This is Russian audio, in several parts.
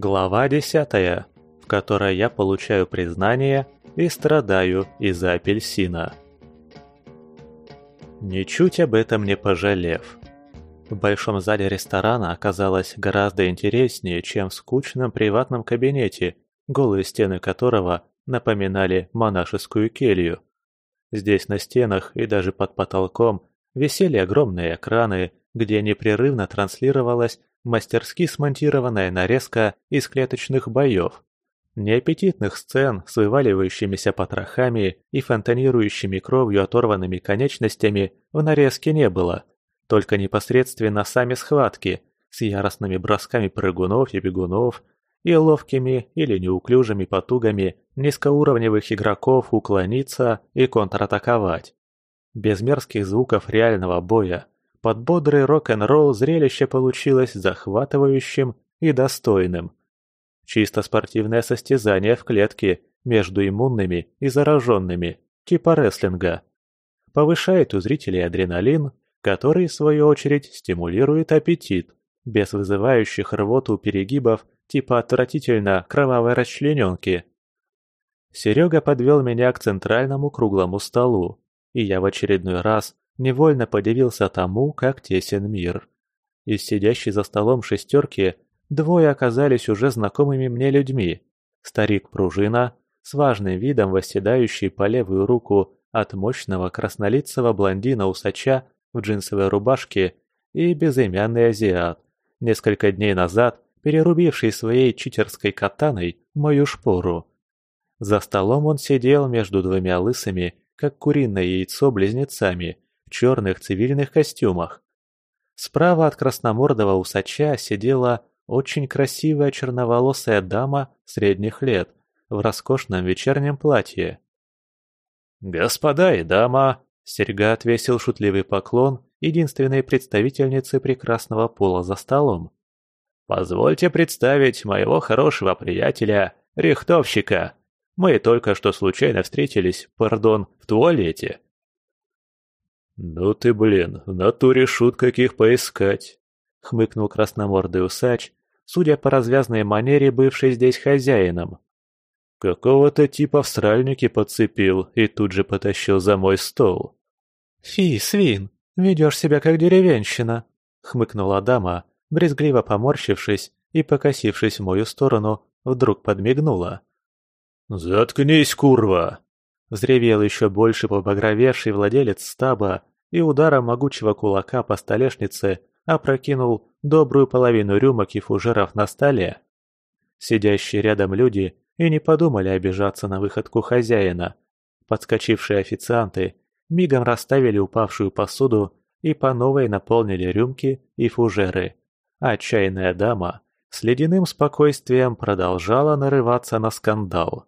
Глава десятая, в которой я получаю признание и страдаю из-за апельсина. Ничуть об этом не пожалев. В большом зале ресторана оказалось гораздо интереснее, чем в скучном приватном кабинете, голые стены которого напоминали монашескую келью. Здесь на стенах и даже под потолком висели огромные экраны, где непрерывно транслировалась мастерски смонтированная нарезка из клеточных боев. Неаппетитных сцен с вываливающимися потрохами и фонтанирующими кровью оторванными конечностями в нарезке не было, только непосредственно сами схватки с яростными бросками прыгунов и бегунов и ловкими или неуклюжими потугами низкоуровневых игроков уклониться и контратаковать. Без мерзких звуков реального боя – под бодрый рок-н-ролл зрелище получилось захватывающим и достойным. Чисто спортивное состязание в клетке между иммунными и зараженными, типа рестлинга. Повышает у зрителей адреналин, который, в свою очередь, стимулирует аппетит, без вызывающих рвоту перегибов типа отвратительно кровавой расчлененки. Серега подвел меня к центральному круглому столу, и я в очередной раз невольно подивился тому, как тесен мир. Из сидящей за столом шестерки двое оказались уже знакомыми мне людьми. Старик-пружина, с важным видом восседающий по левую руку от мощного краснолицего блондина-усача в джинсовой рубашке и безымянный азиат, несколько дней назад перерубивший своей читерской катаной мою шпору. За столом он сидел между двумя лысыми, как куриное яйцо, близнецами, черных цивильных костюмах. Справа от красномордого усача сидела очень красивая черноволосая дама средних лет в роскошном вечернем платье. «Господа и дама!» — Серьга отвесил шутливый поклон единственной представительнице прекрасного пола за столом. «Позвольте представить моего хорошего приятеля, рихтовщика. Мы только что случайно встретились, пардон, в туалете. «Ну ты, блин, в натуре шут каких поискать!» — хмыкнул красномордый усач, судя по развязной манере, бывший здесь хозяином. «Какого-то типа в сральнике подцепил и тут же потащил за мой стол». «Фи, свин, ведешь себя как деревенщина!» — хмыкнула дама, брезгливо поморщившись и, покосившись в мою сторону, вдруг подмигнула. «Заткнись, курва!» Взревел еще больше побагровевший владелец стаба и ударом могучего кулака по столешнице опрокинул добрую половину рюмок и фужеров на столе. Сидящие рядом люди и не подумали обижаться на выходку хозяина. Подскочившие официанты мигом расставили упавшую посуду и по новой наполнили рюмки и фужеры. А чайная дама с ледяным спокойствием продолжала нарываться на скандал.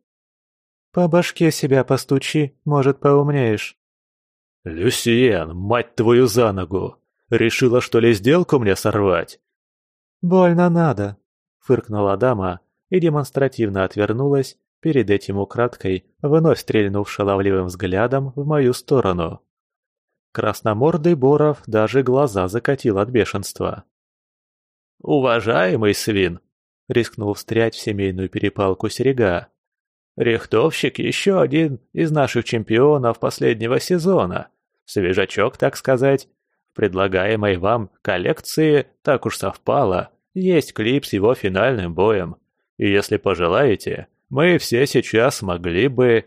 «По башке себя постучи, может, поумнеешь». «Люсиен, мать твою за ногу! Решила, что ли, сделку мне сорвать?» «Больно надо», — фыркнула дама и демонстративно отвернулась, перед этим украдкой вновь стрельнув шаловливым взглядом в мою сторону. Красномордый Боров даже глаза закатил от бешенства. «Уважаемый свин!» — рискнул встрять в семейную перепалку Серега. Рихтовщик еще один из наших чемпионов последнего сезона. Свежачок, так сказать. В предлагаемой вам коллекции так уж совпало. Есть клип с его финальным боем. И если пожелаете, мы все сейчас могли бы...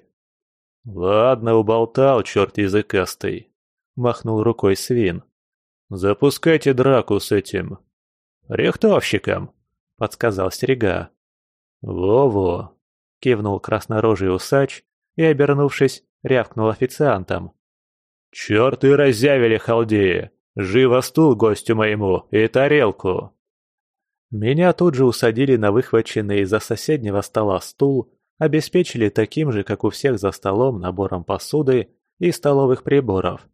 Ладно, уболтал, черт языкастый. Махнул рукой свин. Запускайте драку с этим... Рихтовщиком, подсказал Серега. Во-во, кивнул краснорожий усач и, обернувшись, рявкнул официантам. «Черты разъявили халдеи! Живо стул гостю моему и тарелку!» Меня тут же усадили на выхваченный из-за соседнего стола стул, обеспечили таким же, как у всех за столом, набором посуды и столовых приборов.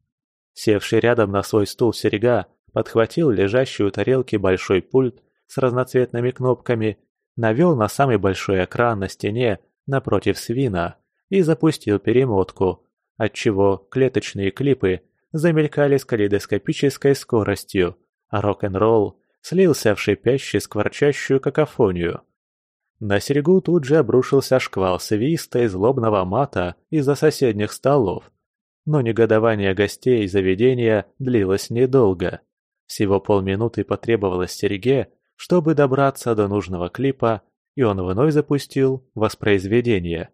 Севший рядом на свой стул серега подхватил лежащий у тарелки большой пульт с разноцветными кнопками навел на самый большой экран на стене напротив свина и запустил перемотку, отчего клеточные клипы замелькали с калейдоскопической скоростью, а рок-н-ролл слился в шипящую скворчащую какофонию. На серегу тут же обрушился шквал свиста и злобного мата из-за соседних столов. Но негодование гостей заведения длилось недолго. Всего полминуты потребовалось Сереге, чтобы добраться до нужного клипа, и он вновь запустил воспроизведение.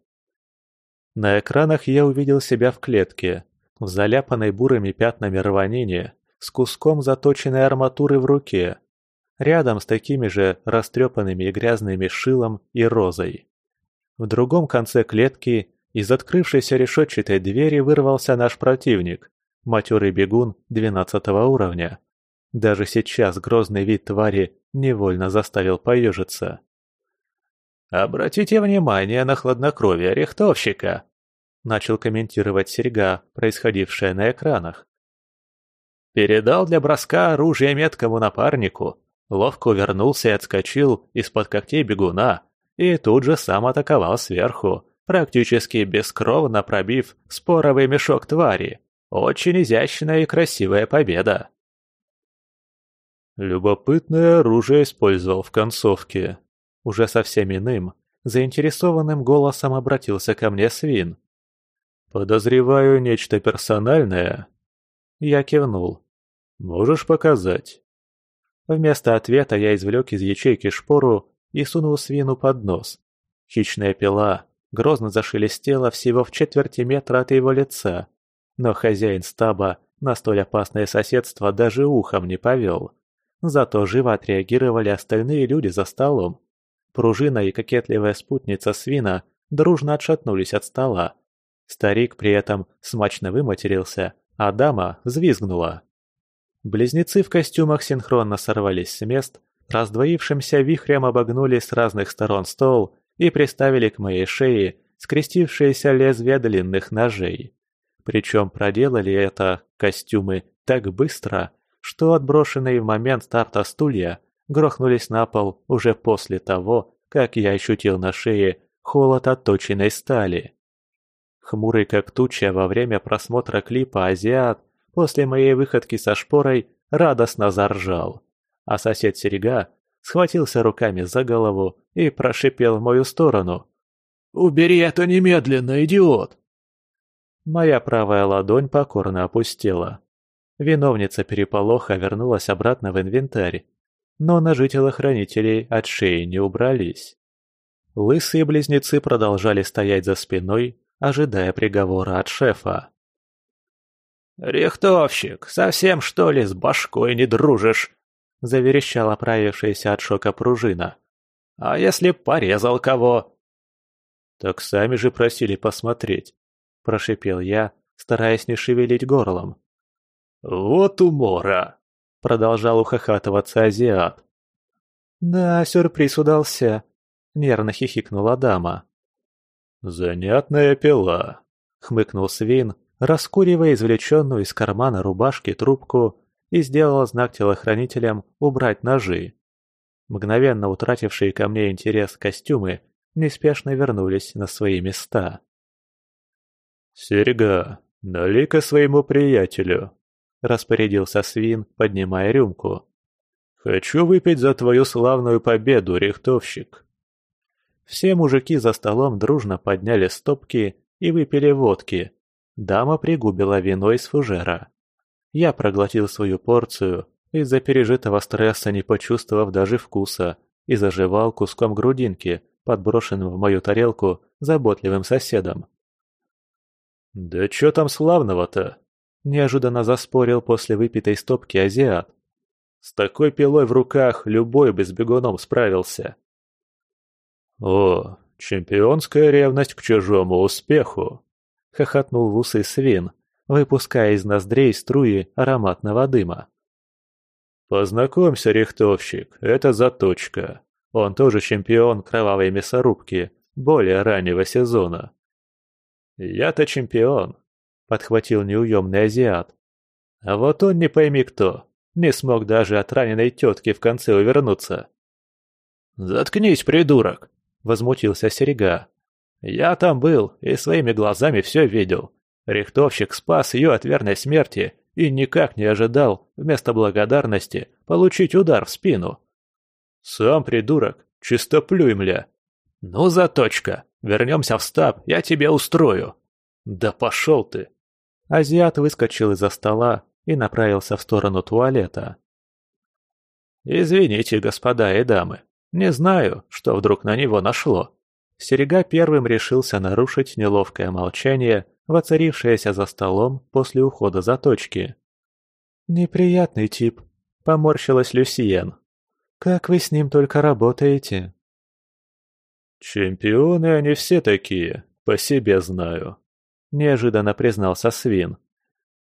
На экранах я увидел себя в клетке, в заляпанной бурыми пятнами рванине, с куском заточенной арматуры в руке, рядом с такими же растрепанными и грязными шилом и розой. В другом конце клетки из открывшейся решетчатой двери вырвался наш противник, матерый бегун двенадцатого уровня. Даже сейчас грозный вид твари невольно заставил поежиться. «Обратите внимание на хладнокровие рихтовщика», — начал комментировать Серьга, происходившее на экранах. Передал для броска оружие меткому напарнику, ловко увернулся и отскочил из-под когтей бегуна, и тут же сам атаковал сверху, практически бескровно пробив споровый мешок твари. Очень изящная и красивая победа. Любопытное оружие использовал в концовке. Уже совсем иным, заинтересованным голосом обратился ко мне свин. «Подозреваю нечто персональное?» Я кивнул. «Можешь показать?» Вместо ответа я извлек из ячейки шпору и сунул свину под нос. Хищная пила грозно зашелестела всего в четверти метра от его лица, но хозяин стаба на столь опасное соседство даже ухом не повел. Зато живо отреагировали остальные люди за столом. Пружина и кокетливая спутница свина дружно отшатнулись от стола. Старик при этом смачно выматерился, а дама взвизгнула. Близнецы в костюмах синхронно сорвались с мест, раздвоившимся вихрем обогнули с разных сторон стол и приставили к моей шее скрестившиеся лезвия длинных ножей. Причем проделали это костюмы так быстро, что отброшенные в момент старта стулья грохнулись на пол уже после того, как я ощутил на шее холод отточенной стали. Хмурый как туча во время просмотра клипа «Азиат» после моей выходки со шпорой радостно заржал, а сосед Серега схватился руками за голову и прошипел в мою сторону. «Убери это немедленно, идиот!» Моя правая ладонь покорно опустела. Виновница переполоха вернулась обратно в инвентарь, но ножи телохранителей от шеи не убрались. Лысые близнецы продолжали стоять за спиной, ожидая приговора от шефа. «Рихтовщик, совсем что ли с башкой не дружишь?» — заверещала оправившаяся от шока пружина. «А если порезал кого?» «Так сами же просили посмотреть», — прошипел я, стараясь не шевелить горлом. «Вот умора!» — продолжал ухахатываться азиат. «Да, сюрприз удался», — нервно хихикнула дама. «Занятная пила», — хмыкнул свин, раскуривая извлеченную из кармана рубашки трубку и сделал знак телохранителям убрать ножи. Мгновенно утратившие ко мне интерес костюмы неспешно вернулись на свои места. «Серега, налей-ка своему приятелю», — распорядился свин, поднимая рюмку. «Хочу выпить за твою славную победу, рихтовщик». Все мужики за столом дружно подняли стопки и выпили водки, Дама пригубила вино из фужера. Я проглотил свою порцию, из-за пережитого стресса не почувствовав даже вкуса, и заживал куском грудинки, подброшенным в мою тарелку заботливым соседом. «Да чё там славного-то?» – неожиданно заспорил после выпитой стопки азиат. «С такой пилой в руках любой бы с бегуном справился». «О, чемпионская ревность к чужому успеху!» — хохотнул в усы свин, выпуская из ноздрей струи ароматного дыма. «Познакомься, рихтовщик, это Заточка. Он тоже чемпион кровавой мясорубки, более раннего сезона». «Я-то чемпион», — подхватил неуемный азиат. «А вот он не пойми кто, не смог даже от раненой тетки в конце увернуться». «Заткнись, придурок!» — возмутился Серега. Я там был и своими глазами все видел. Рихтовщик спас ее от верной смерти и никак не ожидал вместо благодарности получить удар в спину. Сам придурок, чистоплюй, мля. «Ну, заточка, вернемся в стаб, я тебе устрою». «Да пошел ты!» Азиат выскочил из-за стола и направился в сторону туалета. «Извините, господа и дамы, не знаю, что вдруг на него нашло». Серега первым решился нарушить неловкое молчание, воцарившееся за столом после ухода заточки. «Неприятный тип», — поморщилась Люсиен. «Как вы с ним только работаете?» «Чемпионы они все такие, по себе знаю», — неожиданно признался Свин.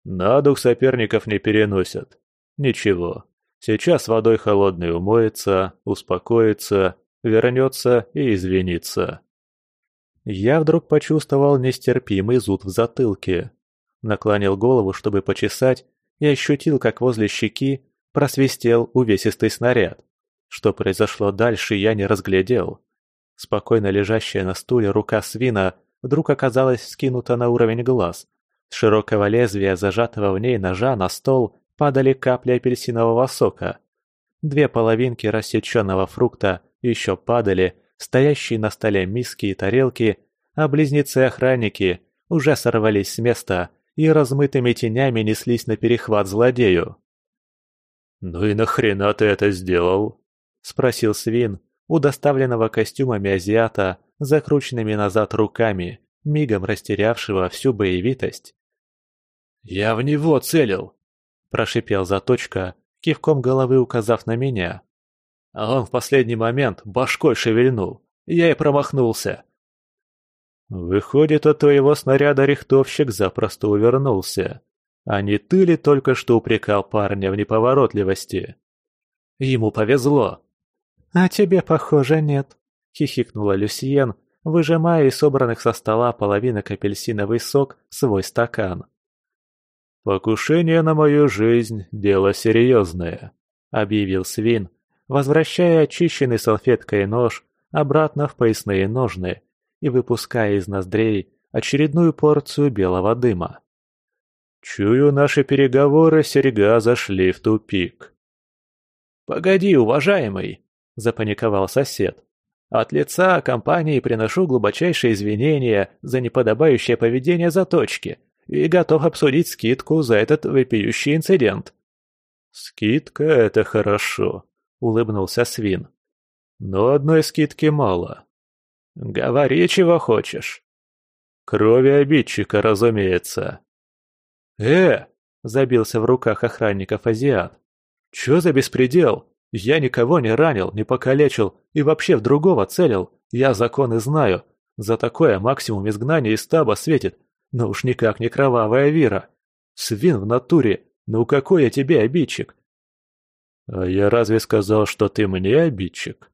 «На дух соперников не переносят. Ничего, сейчас водой холодной умоется, успокоится, вернется и извинится». Я вдруг почувствовал нестерпимый зуд в затылке. Наклонил голову, чтобы почесать, и ощутил, как возле щеки просвистел увесистый снаряд. Что произошло дальше, я не разглядел. Спокойно лежащая на стуле рука свина вдруг оказалась скинута на уровень глаз. С широкого лезвия, зажатого в ней ножа на стол, падали капли апельсинового сока. Две половинки рассеченного фрукта еще падали, стоящие на столе миски и тарелки, а близнецы-охранники уже сорвались с места и размытыми тенями неслись на перехват злодею. «Ну и нахрена ты это сделал?» — спросил Свин, удоставленного костюмами азиата, закрученными назад руками, мигом растерявшего всю боевитость. «Я в него целил!» – прошипел Заточка, кивком головы указав на меня. А он в последний момент башкой шевельнул. Я и промахнулся. «Выходит, от твоего снаряда рихтовщик запросто увернулся. А не ты ли только что упрекал парня в неповоротливости?» «Ему повезло», «А тебе, похоже, нет», — хихикнула Люсьен, выжимая из собранных со стола половинок апельсиновый сок в свой стакан. «Покушение на мою жизнь — дело серьезное», — объявил Свин, возвращая очищенный салфеткой нож обратно в поясные ножны и выпуская из ноздрей очередную порцию белого дыма. «Чую, наши переговоры серьга зашли в тупик». «Погоди, уважаемый!» запаниковал сосед. От лица компании приношу глубочайшие извинения за неподобающее поведение заточки и готов обсудить скидку за этот вопиющий инцидент. «Скидка — это хорошо», — улыбнулся Свин. «Но одной скидки мало». «Говори, чего хочешь». «Крови обидчика, разумеется». «Э!» — забился в руках охранников азиат. «Чё за беспредел? Я никого не ранил, не покалечил и вообще в другого целил. Я законы знаю. За такое максимум изгнания из стаба светит. Но уж никак не кровавая вира. Свин в натуре. Ну какой я тебе обидчик? А я разве сказал, что ты мне обидчик?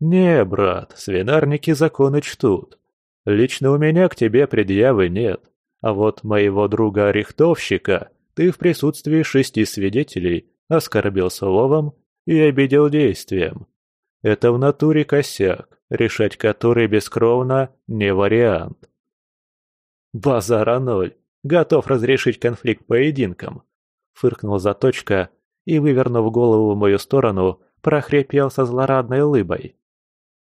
Не, брат, свинарники законы чтут. Лично у меня к тебе предъявы нет. А вот моего друга-рихтовщика ты в присутствии шести свидетелей оскорбил словом и обидел действием. Это в натуре косяк, решать который бескровно не вариант. «Базара ноль! Готов разрешить конфликт поединком!» Фыркнул Заточка и, вывернув голову в мою сторону, прохрипел со злорадной улыбой.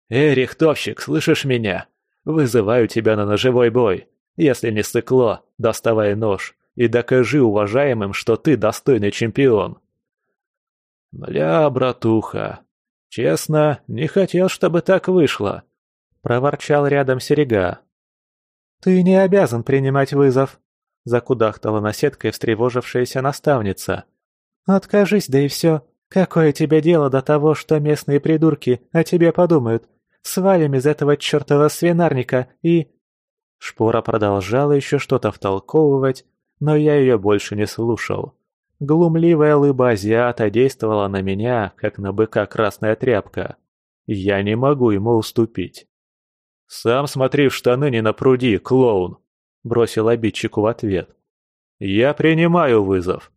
«Эй, рихтовщик, слышишь меня? Вызываю тебя на ножевой бой. Если не стекло, доставай нож и докажи уважаемым, что ты достойный чемпион. «Бля, братуха, честно, не хотел, чтобы так вышло», — проворчал рядом Серега. «Ты не обязан принимать вызов», — закудахтала наседкой встревожившаяся наставница. «Откажись, да и все. Какое тебе дело до того, что местные придурки о тебе подумают? Свалим из этого чертова свинарника и...» Шпора продолжала еще что-то втолковывать, но я ее больше не слушал. Глумливая лыба азиата действовала на меня, как на быка красная тряпка. Я не могу ему уступить. «Сам смотри в штаны не напруди, клоун!» – бросил обидчику в ответ. «Я принимаю вызов.